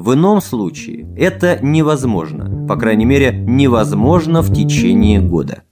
В ином случае это невозможно, по крайней мере, невозможно в течение года.